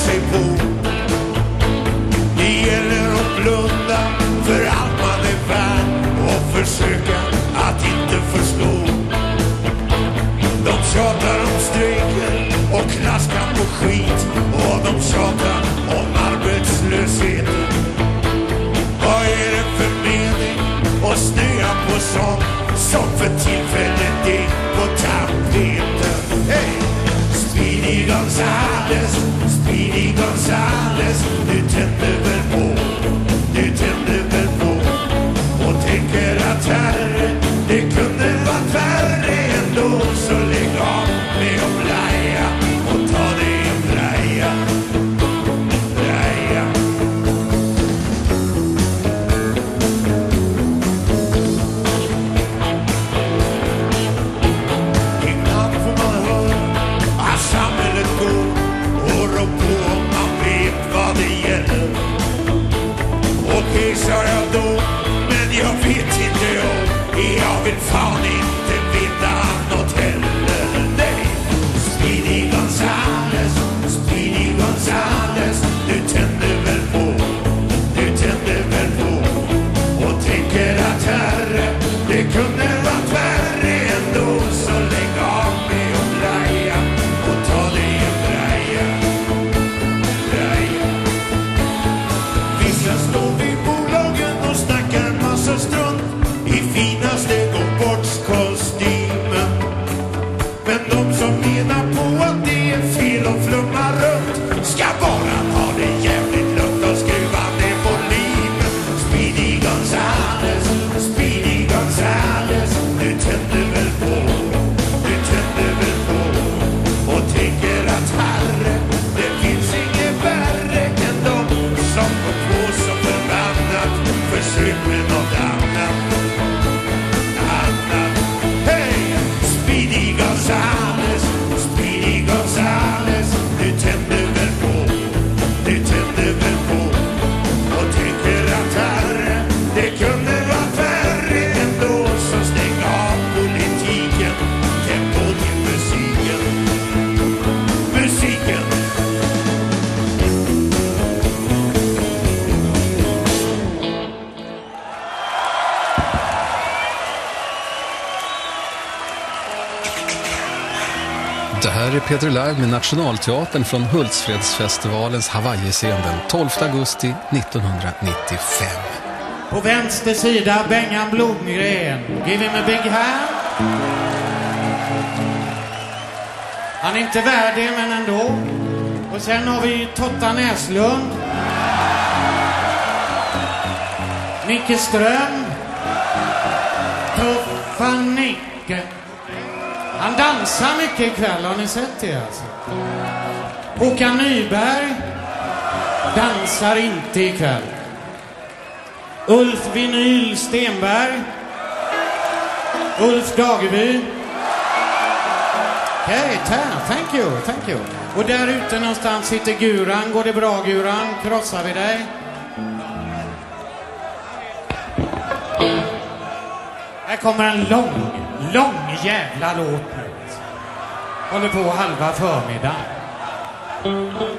sig på. Det gäller att blunda för allt man är värd och försöka att inte förstå. De tjatar om strejker och knaskar på skit och de tjatar om arbetslösheten. Vad är det för mening att snöa på sånt som för tillfället är på tapeten? Hey! Speedy Gonzales Speedy Gonzales Du siempre här är Peter Live med Nationalteatern från Hultsfredsfestivalens Hawaii-scen den 12 augusti 1995. På vänster sida Bengan Blomgren. Give him a big hand. Han är inte värdig, men ändå. Och sen har vi Totta Näslund. Nicke Ström. Dansar mycket ikväll, har ni sett det alltså? Håkan Nyberg dansar inte ikväll. Ulf Vinyl Stenberg. Ulf Dageby. Okej, okay, thank you, thank you. Och där ute någonstans sitter Guran. Går det bra Guran? Krossar vi dig? Här kommer en lång, lång jävla låt nu. Håller på halva förmiddagen.